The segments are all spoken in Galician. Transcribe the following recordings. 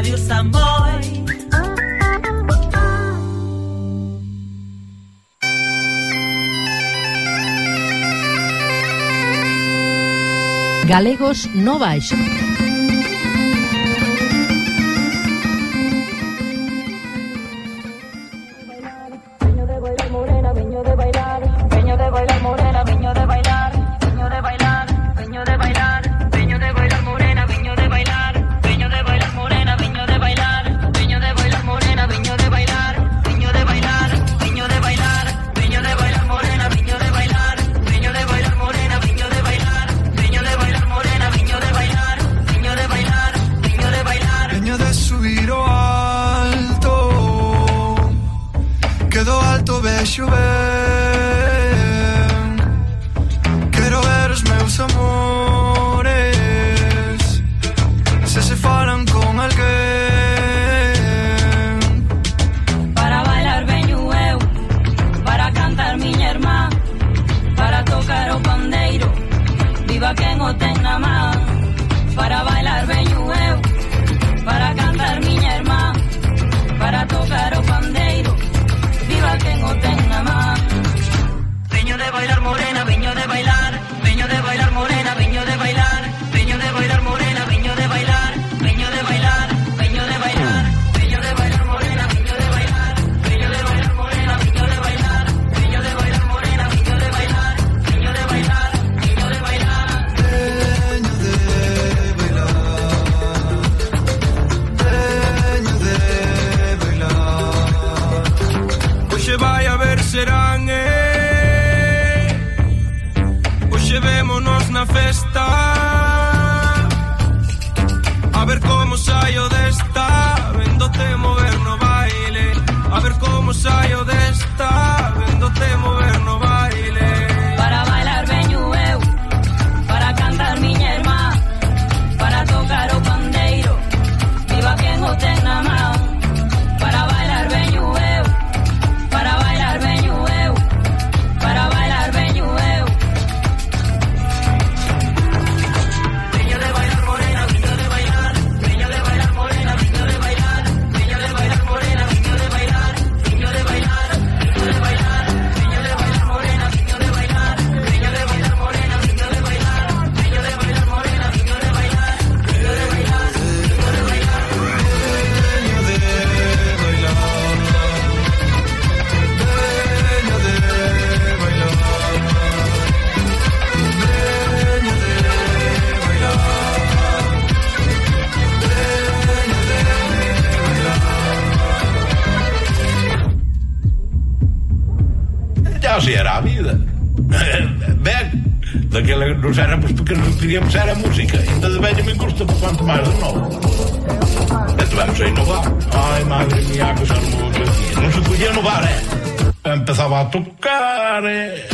Radio Samboy. Galegos no baixo. ver serán eh. Oxe vémonos na festa A ver como saio desta Vendote mover no baile. A ver como saio desta Vendote mover no baile porque pequenos queríamos era música. Ainda de velho me custa quanto mais de novo. Então vamos a inovar. Ai, madre minha, que charmosa. Não se podia inovar, é? Empezava a tocar, é?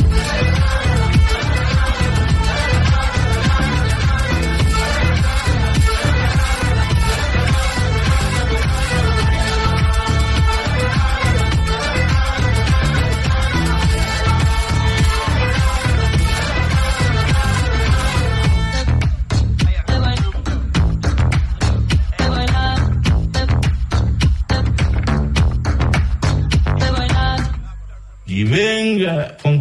dia, foi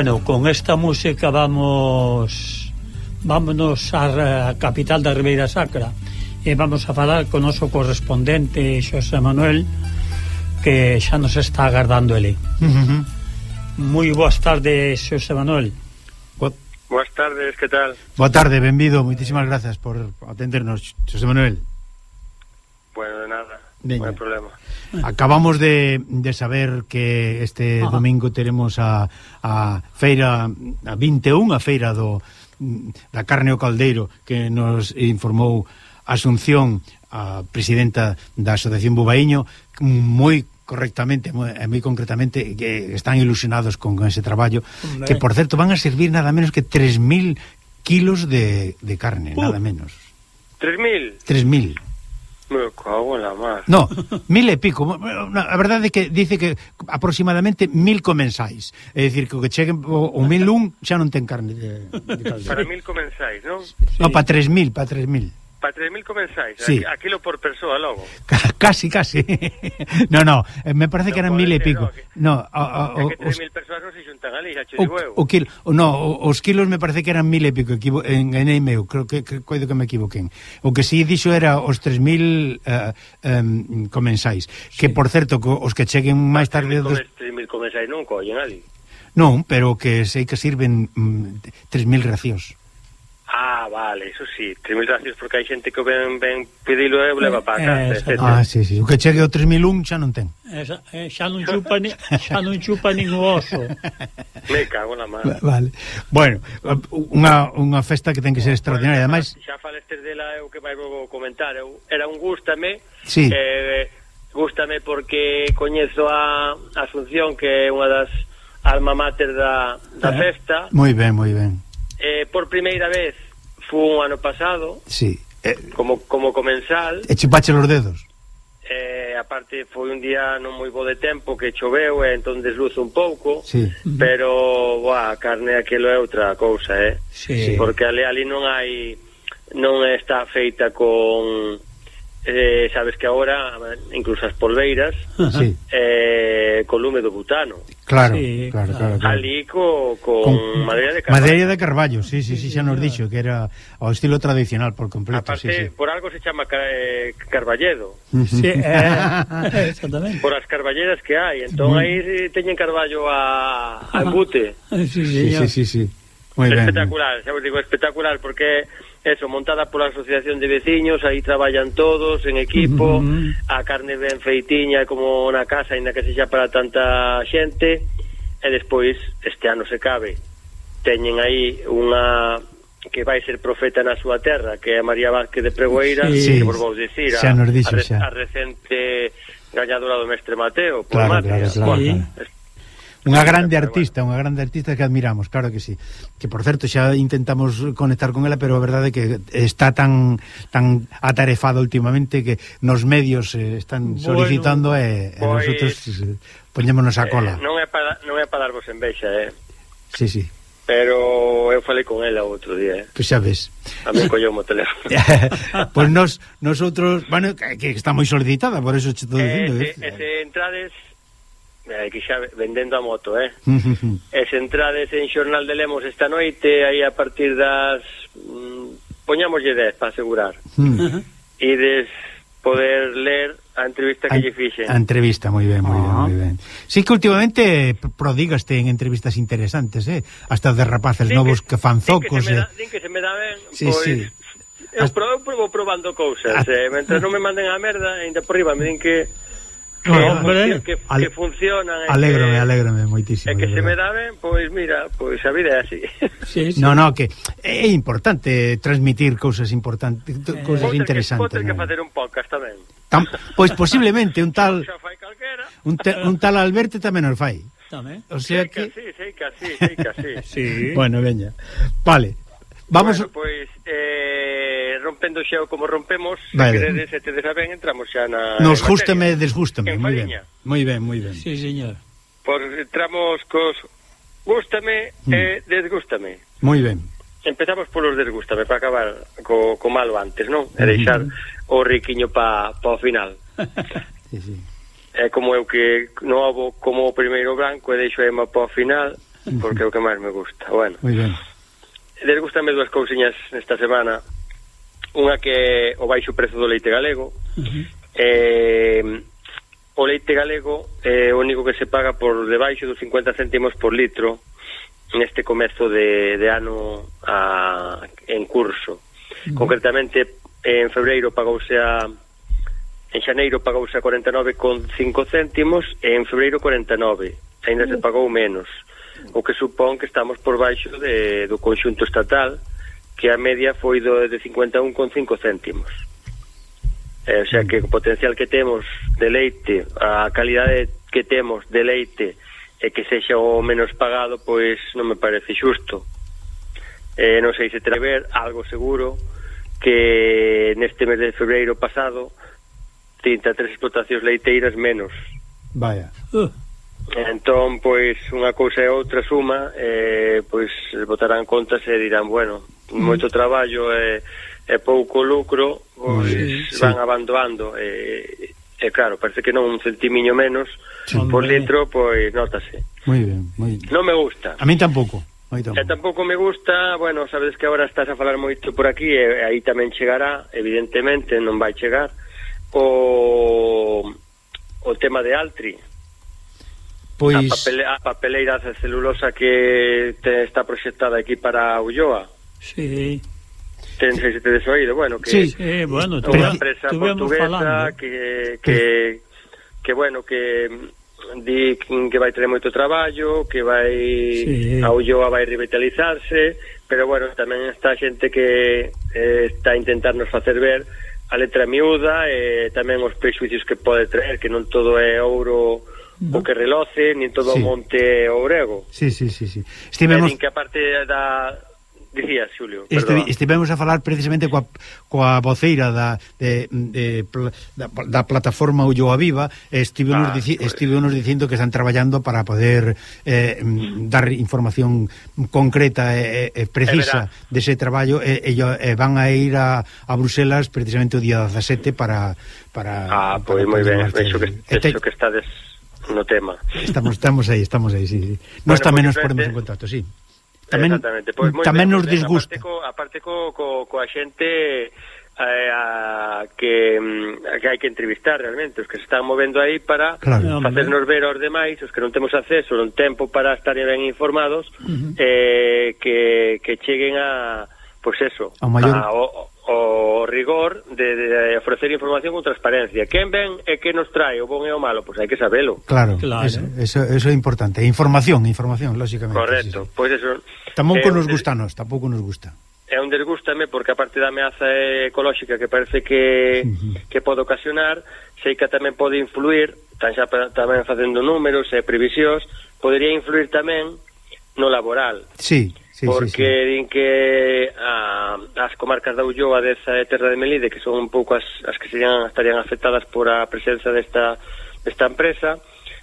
Bueno, con esta música vamos vámonos a, a capital da Ribeira Sacra e vamos a falar con o noso correspondente Xosé Manuel que xa nos está agardando ele. Uh. Moi boas tardes, Xosé Manuel. Boa... Boas tardes, que tal? Boa tarde, benvido, moitísimas grazas por atendernos, Xosé Manuel. Veña. Non hai problema. Acabamos de, de saber que este Ajá. domingo teremos a, a feira a 21, a feira do da carne ao caldeiro que nos informou Asunción, a presidenta da Asociación Bubaíño, moi correctamente, moi, moi concretamente que están ilusionados con ese traballo Hombre. que por certo van a servir nada menos que 3000 kilos de, de carne, uh, nada menos 3000 3000 Me cago en la mar. No, mil e pico. A verdade é que dice que aproximadamente mil comensais. É dicir, que o que cheguen o, o mil un xa non ten carne de, de caldeira. Para mil comensais, non? No, para tres mil, para tres mil. Para 3.000 comensais, sí. a por persoa logo. Casi, casi. no, no, eh, me parece no que eran mil e pico. No, no o, que 3.000 persoas non se xuntan ali, xa o, huevo. O kilo, o, no, os kilos me parece que eran mil e pico, equivo, en, en meu, creo que, que coido que me equivoquen. O que si sí dixo era os 3.000 uh, um, comensais, sí. que por certo, co, os que cheguen máis tarde... 3.000 comensais non collen ali. Non, pero que sei que sirven mm, 3.000 racións. Ah, vale, eso sí. 3.000 gracias porque hai xente que ben, ben pedilo e leva para casa, eh, etc. Ah, sí, sí. O que chegue o 3.001 xa non ten. Esa, eh, xa non chupa, ni, xa non chupa nin o oso. Me cago na mano. Vale. Bueno, unha, unha festa que ten que ser extraordinaria. Ademais... Xa falestes dela eu que vai vou comentar. Eu, era un gústame. Sí. Eh, gústame porque coñezo a Asunción, que é unha das alma mater da, da eh, festa. Moi ben, moi ben eh, por primeira vez fue un ano pasado sí. eh, como, como comensal e chipache los dedos eh, aparte foi un día non moi bo de tempo que choveu e eh, entón desluzo un pouco sí. pero boa, a carne aquilo é outra cousa eh? sí. porque ali, ali non hai non está feita con eh, sabes que agora incluso as polveiras sí. eh, con lume do butano claro, sí, claro, claro, claro. ali co, co con madeira de carballo madeira de carballo, sí, sí, sí, xa nos dixo que era ao estilo tradicional por completo Aparte, sí, sí. por algo se chama car eh, carballedo sí, eh, exactamente por as carballeras que hai entón aí teñen carballo a, a embute sí, sí, sí, sí, sí. Muy espectacular, ben. xa vos digo, espectacular porque eso, montada pola Asociación de Veciños, aí traballan todos en equipo, uh a carne ben feitiña como na casa, ainda que sexa para tanta xente, e despois este ano se cabe. Teñen aí unha que vai ser profeta na súa terra, que é María Vázquez de Pregoeira, sí, que vos vou dicir, a, dixo, a, a, recente gañadora do mestre Mateo, por claro, Mateo. Claro, claro, bueno. Unha grande artista, unha grande artista que admiramos, claro que sí. Que por certo xa intentamos conectar con ela, pero a verdade é que está tan tan atarefada últimamente que nos medios eh, están solicitando bueno, e, e pois, nosotros eh, poñémonos a eh, cola. Eh, non é para non é para darvos envexa, eh. Sí, sí pero eu falei con ela outro día. Eh? Pois pues xa ves. A mí colleu o teléfono. pois pues nos, nosotros, bueno, que, que está moi solicitada, por eso che estou eh, dicindo. Eh, se, eh, se entrades eh, que xa vendendo a moto, eh? e se entrades en Xornal de Lemos esta noite, aí a partir das... Mm, poñámoslle 10 para asegurar. Hmm. e des poder ler a entrevista que lle fixen. A entrevista, moi ben, moi ben, ah. moi ben. Sí que últimamente prodigaste en entrevistas interesantes, eh? Hasta de rapaces din novos que, que fan zocos, din que, eh? Da, din que se me da ben, sí, pois... Sí. Eu, As... probo, probo probando cousas, As... eh? Mentre non me manden a merda, ainda por riba me din que Que, Hombre, que, que, que funcionan Alégrome, que, alégrome moitísimo E que se me dá ben, pois mira, pois a vida é así sí, sí. No, no, que é importante transmitir cousas importantes eh, cousas interesantes Podes que facer un podcast tamén Tam, Pois posiblemente un tal un, te, un tal Alberto tamén o fai Tamén. O sea que... que... Sí, sei que así, sei que así. sí. Bueno, veña. Vale. Vamos bueno, pois eh, rompendo xeo como rompemos, vale. se queredes e tedes a ben, entramos xa na Nos gústame e desgústame, moi ben. Moi ben, moi ben. Sí, señor. Por entramos cos gústame mm. e desgústame. Moi ben. Empezamos polos desgústame para acabar co, co malo antes, non? E deixar mm o riquiño pa, pa o final. sí, sí. É como eu que novo como o primeiro branco e deixo a ema pa o final, porque é o que máis me gusta. Bueno. Moi ben. Desgústame dúas cousiñas nesta semana. Unha que o baixo prezo do leite galego. Uh -huh. eh, o leite galego é eh, o único que se paga por debaixo dos 50 céntimos por litro neste comezo de, de ano a, en curso. Uh -huh. Concretamente, en febreiro pagouse a en xaneiro pagouse a 49,5 céntimos e en febreiro 49. Ainda uh -huh. se pagou menos o que supón que estamos por baixo de, do conxunto estatal, que a media foi do, de 51,5 céntimos. Eh, o sea, que o potencial que temos de leite, a calidade que temos de leite, e que sexa o menos pagado, pois non me parece xusto. Eh, non sei se terá que ver, algo seguro, que neste mes de febreiro pasado 33 explotacións leiteiras menos. Vaya. Uh. Entón, pois, unha cousa e outra suma, eh, pois, botarán contas e dirán, bueno, mm. moito traballo e, e pouco lucro, pois, sí, van abandonando, e, e claro, parece que non un centimiño menos sí. por litro, pois, nótase. Moi ben, moi ben. Non me gusta. A mí tampouco. E tampouco me gusta, bueno, sabes que agora estás a falar moito por aquí, e, e aí tamén chegará, evidentemente, non vai chegar, o, o tema de Altri, Pois... A, papele, a papeleira de celulosa que te está proxectada aquí para Ulloa. Sí. Ten, sí. se te desoído, bueno, que... Sí, eh, bueno, unha empresa portuguesa falando. que... que que bueno, que di que vai ter moito traballo, que vai sí. a Ulloa vai revitalizarse, pero bueno, tamén está xente que eh, está intentando intentarnos facer ver a letra miúda e eh, tamén os prexuicios que pode traer, que non todo é ouro no. o que reloce, nin todo sí. o monte obrego. Sí, sí, sí, sí. Estivemos... que a parte da... Dicía, Xulio, Esti, Estivemos a falar precisamente coa, coa voceira da, de, de, da, da plataforma Ulloa Viva estivemos, ah, dici, pues... estivemos dicindo que están traballando para poder eh, mm, dar información concreta e, e precisa dese traballo e, e, e van a ir a, a Bruselas precisamente o día 17 para... para ah, pois pues, moi ben, penso que, penso que estades no tema. Estamos estamos aí, estamos aí, sí, sí. Nós bueno, tamén nos ponemos en contacto, sí. Tamén pois, tamén ben, nos disgusta. Aparte co, aparte co, co, coa xente eh, a, que, a que hai que entrevistar realmente, os que se están movendo aí para claro, facernos ver aos demais, os que non temos acceso, non tempo para estar ben informados, uh -huh. eh, que, que cheguen a, pois pues eso, a, maior... a, o, rigor de, de ofrecer información con transparencia. Quen ven e que nos trae o bon e o malo? Pois pues hai que sabelo. Claro, claro. Eso, eso, eso é importante. Información, información, lógicamente. Correcto, sí. pois pues eso... Tampouco eh, nos gusta nos, tampouco nos gusta é un desgústame porque a parte da ameaza ecolóxica que parece que, que pode ocasionar, sei que tamén pode influir, tan xa tamén facendo números e previsións, podería influir tamén no laboral. Sí sí, porque sí, sí. din que a, as comarcas da Ulloa desa e Terra de Melide, que son un pouco as, as que serían, estarían afectadas por a presenza desta, desta empresa,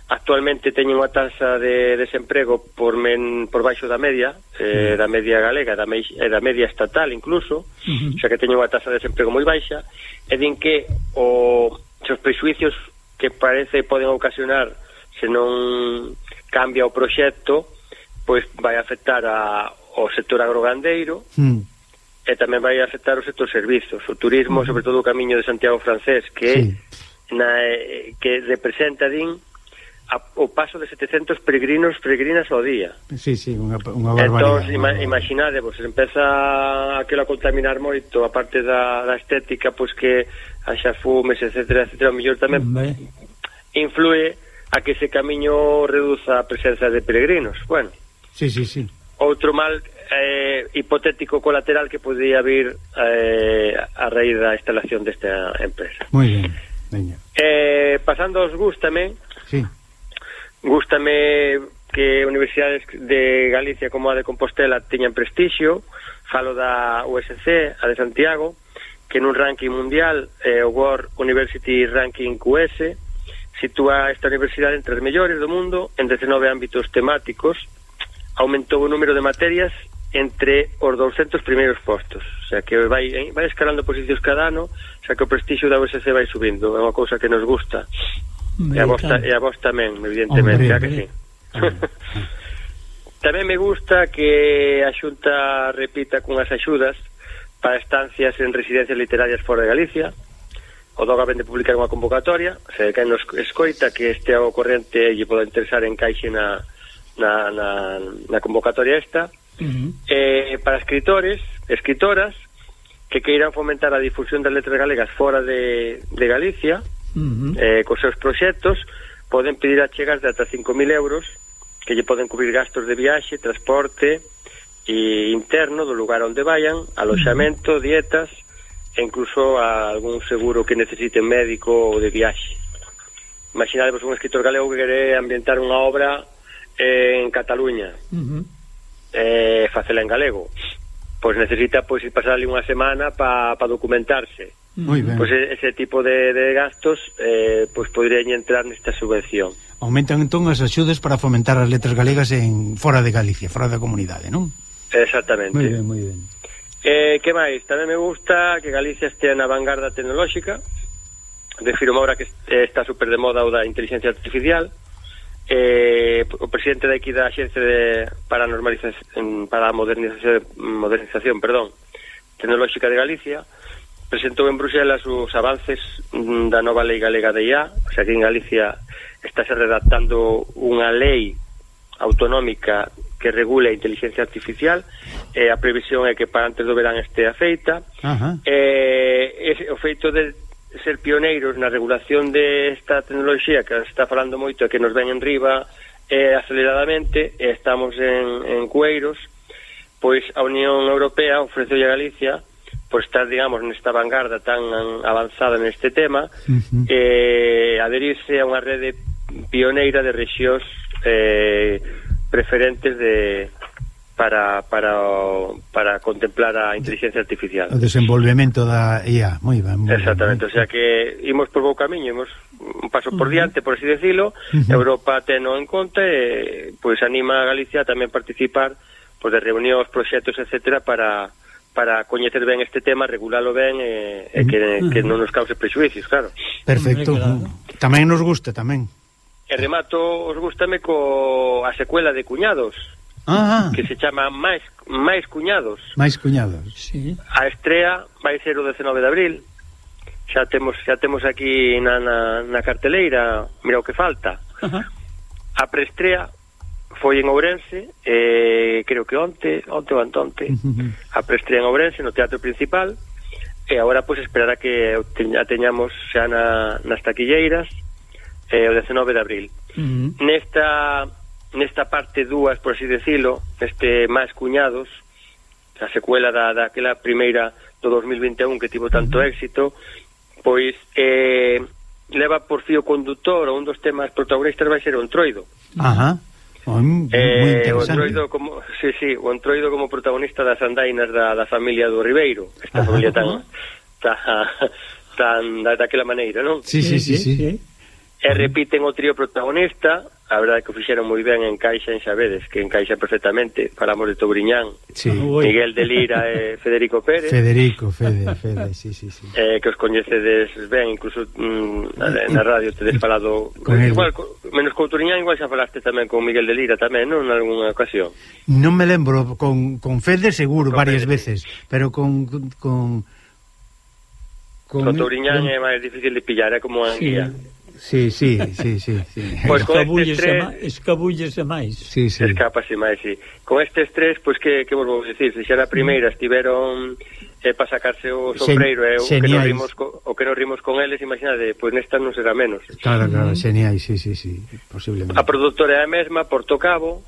actualmente teñen unha tasa de desemprego por men, por baixo da media, eh, da media galega, da, mei, eh, da media estatal incluso, uh -huh. xa que teñen unha tasa de desemprego moi baixa, e din que o, os prejuicios que parece poden ocasionar se non cambia o proxecto, pois vai afectar a, o sector agrogandeiro mm. e tamén vai afectar o sector servizos, o turismo, mm. sobre todo o camiño de Santiago francés, que sí. na, eh, que representa din a, o paso de 700 peregrinos peregrinas ao día. Sí, sí, unha, unha entón, barbaridade. Entón, ima, imaginade, vos, empeza aquilo a contaminar moito, a parte da, da estética, pois que haxa fumes, etc, etc, o mellor tamén Hombre. influe a que ese camiño reduza a presenza de peregrinos. Bueno. Sí, sí, sí outro mal eh, hipotético colateral que podía vir eh, a raíz da instalación desta empresa. Moi ben, veña. Eh, pasando aos gústame, sí. gústame que universidades de Galicia como a de Compostela teñan prestixio, falo da USC, a de Santiago, que nun ranking mundial, eh, o World University Ranking QS, sitúa esta universidade entre as mellores do mundo en 19 ámbitos temáticos, aumentou o número de materias entre os 200 primeiros postos. O sea que vai, eh, vai escalando posicións cada ano o sea que o prestixio da USC vai subindo. É unha cousa que nos gusta. E a, vos, ta, e a vos tamén evidentemente hombre, que sí. tamén me gusta que a Xunta repita cunhas axudas para estancias en residencias literarias fora de Galicia. O DOGA vende publicar unha convocatoria. Se que nos escoita que este ao corrente lle poda interesar en caixa na na, na, na convocatoria esta uh -huh. eh, para escritores, escritoras que queiran fomentar a difusión das letras galegas fora de, de Galicia uh -huh. eh, cos seus proxectos poden pedir achegas de ata 5.000 euros que lle poden cubrir gastos de viaxe, transporte e interno do lugar onde vayan, aloxamento, uh -huh. dietas e incluso a algún seguro que necesite médico ou de viaxe. Imaginadevos un escritor galego que quere ambientar unha obra en Cataluña uh -huh. eh, facela en galego pois necesita pois ir pasar ali unha semana para pa documentarse Muy ben. Pois ese tipo de, de gastos eh, pois poderían entrar nesta subvención Aumentan entón as axudas para fomentar as letras galegas en fora de Galicia, fora da comunidade, non? Exactamente. Moi ben, moi ben. Eh, que máis? Tamén me gusta que Galicia estea na vanguarda tecnolóxica. Defiro ahora que está super de moda o da inteligencia artificial. Uh eh, o presidente daqui da Axencia de, para a normalización para a modernización, modernización perdón, tecnolóxica de Galicia presentou en Bruxelas os avances mm, da nova lei galega de IA o sea que en Galicia estáse redactando unha lei autonómica que regula a inteligencia artificial e eh, a previsión é que para antes do verán estea feita uh -huh. eh, ese, o feito de ser pioneiros na regulación desta de tecnoloxía que está falando moito e que nos ven en riba eh, aceleradamente, e estamos en, en cueiros, pois a Unión Europea ofreceu a Galicia pois por estar, digamos, nesta vanguarda tan avanzada neste tema, uh -huh. eh, adherirse a unha rede pioneira de regións eh, preferentes de, para, para, para contemplar a inteligencia artificial. O desenvolvemento da IA, moi ben. Muy Exactamente, ben. o sea que imos por bo camiño, imos un paso por uh -huh. diante, por así decirlo, uh -huh. Europa teno en conta e pois anima a Galicia a tamén participar pois, de reunións, proxectos, etcétera para para coñecer ben este tema, regulalo ben e, e que, uh -huh. que non nos cause prejuízos, claro. Perfecto. Uh. Tamén nos gusta, tamén. E remato, os gustame co a secuela de Cuñados ah. que se chama Máis máis cuñados. Máis cuñados, sí. A estrea vai ser o 19 de abril. Xa temos xa temos aquí na, na, na carteleira, mira o que falta. Ajá. A preestrea foi en Ourense, eh, creo que onte, onte ou antonte. A preestrea en Ourense no teatro principal. E agora pois esperar esperará que a teñamos xa na, nas taquilleiras eh, o 19 de abril. Uh -huh. Nesta nesta parte dúas, por así decirlo, este máis cuñados, a secuela da, daquela primeira do 2021 que tivo tanto éxito, pois eh, leva por fío conductor un dos temas protagonistas vai ser o Entroido. Ajá. Muy, eh, o Entroido como sí, sí, o Entroido como protagonista das andainas da, da familia do Ribeiro, esta Ajá. familia tan, tan tan da, daquela maneira, non? Sí, sí, sí, sí. sí. E repiten o trío protagonista a verdade que fixeron moi ben en Caixa en Xavedes, que encaixa perfectamente. Falamos de Touriñán, sí. Miguel de Lira e Federico Pérez. Federico, Fede, Fede, sí, sí, sí. Eh, que os coñecedes ben, incluso mm, na radio tedes mm. falado con igual, co, menos con Touriñán, igual xa falaste tamén con Miguel de Lira tamén, non? En algunha ocasión. Non me lembro, con, con Fede seguro, con varias Fede. veces, pero con... con... Con, con Touriñán con... é máis difícil de pillar, é como a sí. guía Sí, sí, sí, sí, sí. Pois pues escabullese, tres... ma... escabullese máis. Sí, sí. Escapase máis, sí. Con estes tres, pois pues, que, que vos vou dicir? Se xa na primeira mm. estiveron eh, para sacarse o sombreiro e eh, o, que nos rimos co, o que nos rimos con eles, imaginade, pois pues nesta non será menos. Claro, claro, mm. xeniais, sí, sí, sí, posiblemente. A produtora é a mesma, Porto Cabo,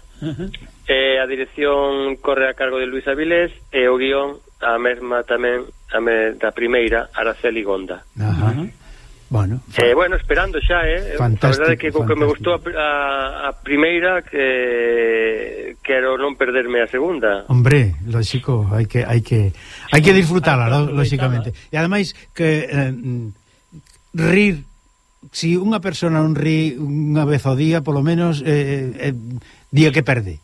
eh, a dirección corre a cargo de Luis Avilés e o guión a mesma tamén a me, da primeira, Araceli Gonda. Ajá. Uh -huh. Bueno, eh, bueno, esperando xa, eh. Fantástico, a verdade que co que me gustou a, a, a primeira que quero non perderme a segunda. Hombre, lógico, hai que hai que hai que disfrutala, hai que lógicamente. E ademais que eh, rir si unha persona non ri unha vez ao día, polo menos eh, eh, eh día que perde.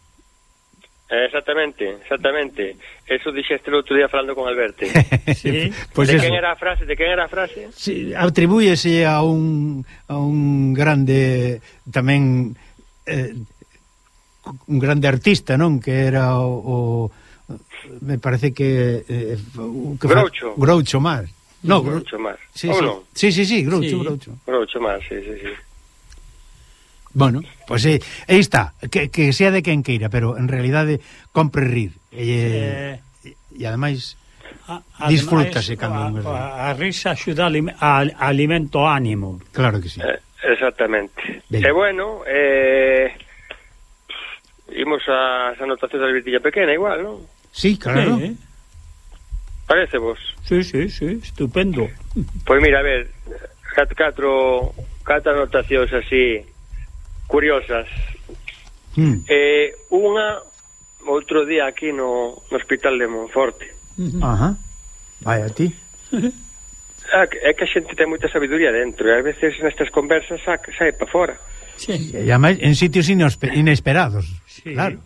Eh, exactamente, exactamente. Eso dixeste o outro día falando con Alberto. sí, pues de eso. quen era a frase? De quen era a frase? Sí, atribúyese a un, a un grande tamén eh, un grande artista, non? Que era o, o me parece que, eh, que Groucho. Fa, Groucho Mar. No, Groucho Mar. Sí, sí. No? sí, sí, sí, Groucho, sí. Groucho. Groucho Mar, sí, sí, sí. Bueno, pois pues, eh, aí está, que, que sea de quen queira, pero en realidade compre rir. E, eh, e ademais disfrútase cando a, a, a risa axuda a, a alimento ánimo. Claro que sí. Eh, exactamente. Ben. E bueno, eh imos as anotacións da libretiña pequena igual, non? Sí, claro. Sí, eh? Parece vos. Sí, sí, sí, estupendo. Pois pues mira, a ver, catro catro anotacións así curiosas. Mm. Eh, unha outro día aquí no, no hospital de Monforte. Hmm. Ajá. Vai a ti. ah, é que a xente ten moita sabiduría dentro, e a veces nestas conversas sa, sae para fora. Sí. E ademais en sitios inesperados, sí. claro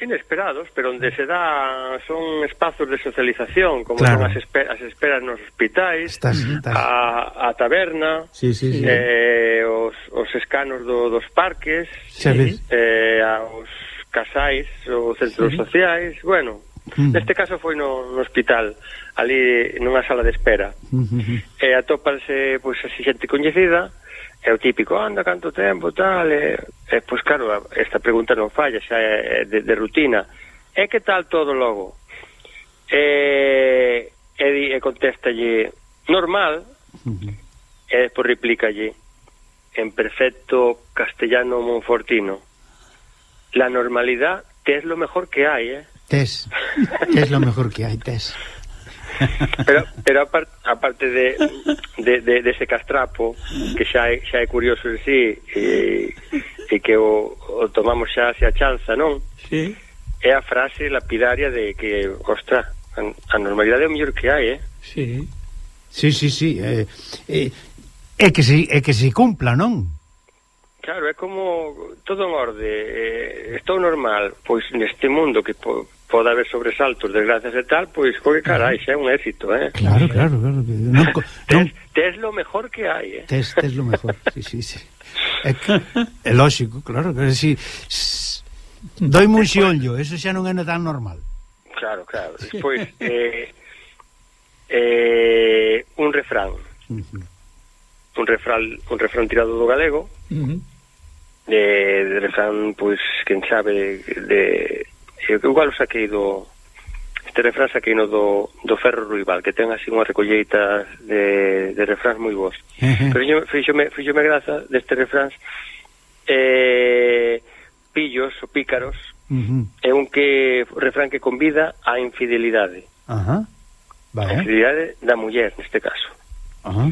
inesperados, pero onde se dá son espazos de socialización, como claro. son as, espe as esperas nos hospitais, estás, estás. A, a taberna, sí, sí, sí. Eh, os, os escanos do, dos parques, sí. eh, aos casais ou centros sí. sociais, bueno, Mm. Neste caso foi no, no hospital, ali nunha sala de espera. Mm -hmm. E atópanse pois así xente coñecida é o típico, anda canto tempo, tal, e, e pois claro, esta pregunta non falla, xa é de, de rutina. E que tal todo logo? E, e, e contestalle, normal, uh -huh. e despois replicalle, en perfecto castellano monfortino, la normalidad te es lo mejor que hay, eh? Tes, tes lo mejor que hai, tes pero, pero aparte, aparte de, de, de, de ese castrapo que xa é, xa é curioso en sí eh, e, e que o, o tomamos xa hacia chanza, non? Sí. É a frase lapidaria de que, ostra, a normalidade é o mellor que hai, eh? Sí. Sí, sí, sí, eh, eh, é que se é que se cumpla, non? Claro, é como todo en orde, eh, estou normal, pois neste mundo que po, pode haber sobresaltos, desgracias e tal, pois, coi, carai, xa é un éxito, eh? Claro, claro, claro. Non, non... Tes, tes lo mejor que hai, eh? Tes, tes lo mejor, sí, sí, sí. É, é lógico, claro, que si... Doi un xionllo, eso xa non é tan normal. Claro, claro. Despois, eh, eh, un refrán. Uh -huh. Un refrán un refrán tirado do galego. Uh -huh. de, de refrán, pois, quen sabe, de eu igual o saquei do este refrán saqueino do, do Ferro Ruibal que ten así unha recolleita de, de refráns moi bons uh -huh. pero yo, fíxome, fíxome graza deste refráns eh, pillos ou pícaros uh -huh. é un que refrán que convida á infidelidade uh -huh. vale. a infidelidade da muller neste caso uh -huh.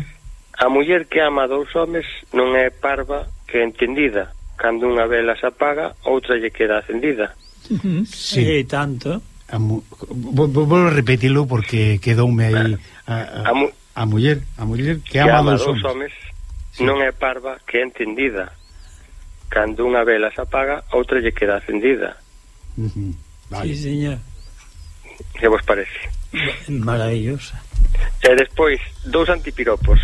a muller que ama dous homes non é parva que é entendida cando unha vela se apaga outra lle queda acendida sí. E tanto. A mu... Vou repetilo porque quedoume aí a, a, a, mu... a muller, a muller que, que ama, ama dos homes. homes sí. Non é parva que é entendida. Cando unha vela se apaga, outra lle queda acendida. Uh -huh. vale. Sí, señor. Que vos parece? Maravillosa. E despois, dous antipiropos.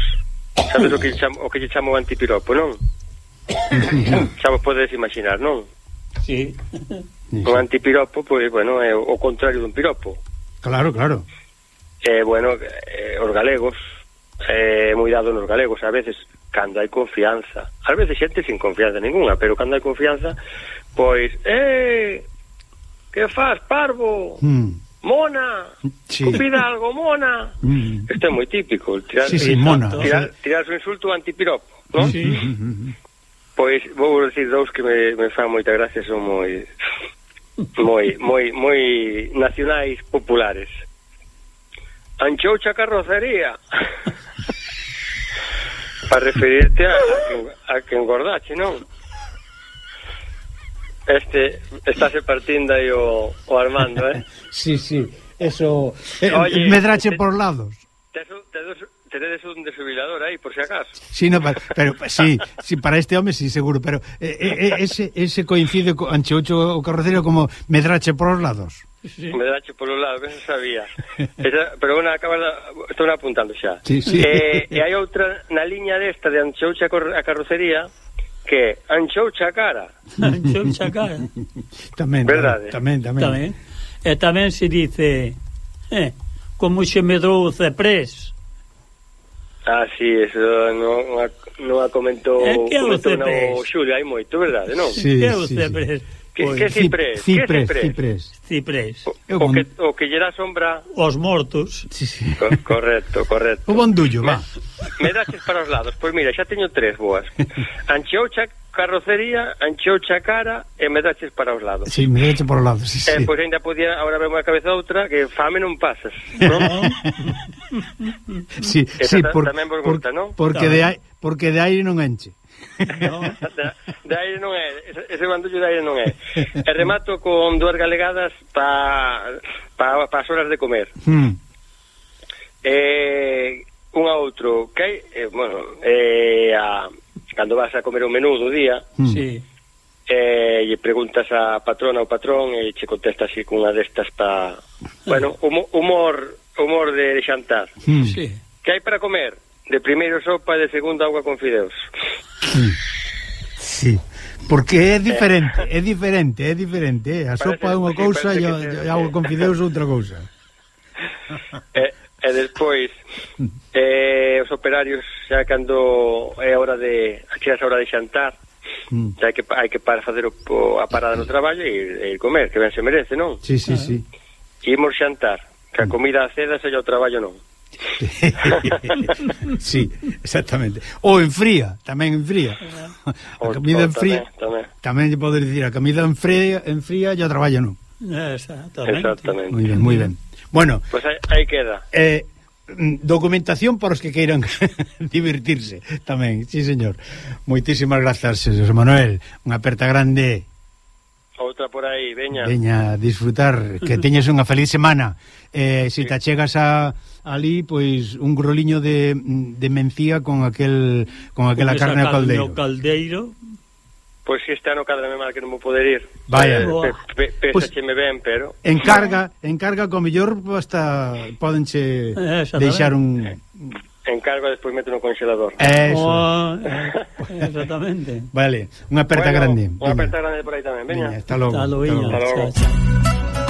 Sabes o que lle chamo, o que lle chamo antipiropo, non? Xa vos podedes imaginar, non? Sí. Un antipiropo, pois, bueno, é o contrario dun piropo. Claro, claro. Eh, bueno, eh, os galegos, eh, moi dado nos galegos, a veces, cando hai confianza, a veces xente sin confianza ninguna, pero cando hai confianza, pois, eh, que faz, parvo? Mm. Mona, sí. cupida algo, Mona. Mm. Isto é moi típico, tirar, sí, sí, mona. tirar, tirar o insulto antipiropo, non? Sí. Pois vou dicir dous que me, me fan moita gracia, son moi moi, moi, moi nacionais populares. Anchoucha carrocería. Para referirte a, a, que, a que engordache, non? Este, estáse partindo aí o, o Armando, eh? sí, sí, eso... Eh, Oye, medrache por lados. Te, te, te, tenedes un desfibrilador aí, por si acaso. Sí, no, pero, sí, sí, para este home sí, seguro, pero eh, eh, eh ese, ese coincide co, anche ocho o carrocerio como medrache por os lados. Sí. Medrache por os lados, eso sabía. Esa, pero bueno, acaba estou apuntando xa. Sí, sí. Eh, e hai outra na liña desta de Anchoucha a carrocería que Anchoucha cara. Anchoucha cara. tamén, Verdade. tamén, tamén. Tamén. E tamén se dice eh, como se medrou o ceprés. Ah, sí, eso non a, non a comentou, que comentou no Xulio, eh, hai moito, verdade, non? Sí, que é o sí, Cepres? Que, que ciprés? Ciprés, que ciprés? Ciprés. O, o, que, o que llera sombra... Os mortos. Sí, sí. Co correcto, correcto. O bondullo, va. Me, me daches para os lados. Pois mira, xa teño tres boas. Ancheucha carrocería, ancheucha cara e me daches para os lados. Sí, me daches para os lados, sí, eh. Pois ainda podía, agora vemos a cabeza outra, que fame non pasas, non? sí, Esa sí, por, tamén por, por, non? Porque de, ai, porque de aire non enche. no. da, de aire non é ese bandullo de aire non é e remato con dúas galegadas pa, pa, pa as horas de comer hmm. eh, un a outro que hai, eh, bueno eh, a, cando vas a comer un menú do día hmm. sí. eh, e preguntas a patrona ou patrón e che contesta así cunha destas pa bueno, humor humor de xantar. Mm. Sí. Que hai para comer? De primeiro sopa e de segundo agua con fideos. Sí. sí. Porque é diferente, é diferente, é diferente. Eh. A parece, sopa é unha cousa sí, e o agua con fideos é outra cousa. E, e despois eh, os operarios xa cando é hora de xa é hora de xantar mm. xa hai que, hai que para facer o, a parada no traballo e ir, ir comer, que ben se merece, non? Sí, sí, ah, sí. Imos xantar Que a comida a ceda e o traballo non. sí, exactamente. Ou en fría, tamén en fría. A comida en fría. Tamén, tamén. lle podes dicir, a comida en fría, en fría e o traballo non. Exactamente. Exactamente. Muy ben, moi ben. Bueno, pues aí, aí queda. Eh, mm, documentación para os que queiran divertirse tamén, sí señor. Moitísimas grazas, José Manuel. Unha aperta grande. Outra por aí, veña. Veña, disfrutar, que teñes unha feliz semana. Eh, se si te chegas a ali, pois un groliño de, de mencía con aquel con aquela con carne ao caldeiro. caldeiro. Pois si este ano cadrame mal que non vou poder ir. Vaya. Pe, pe, pesa pois pues, me ben, pero... Encarga, encarga, co mellor hasta podenche eh, deixar un... Eh encargo e despois meto no congelador. Eso. Oh, exactamente. vale, unha aperta bueno, grande. Unha aperta grande por aí tamén, veña. Hasta logo. Hasta logo. Hasta logo. Hasta logo. Chao, chao.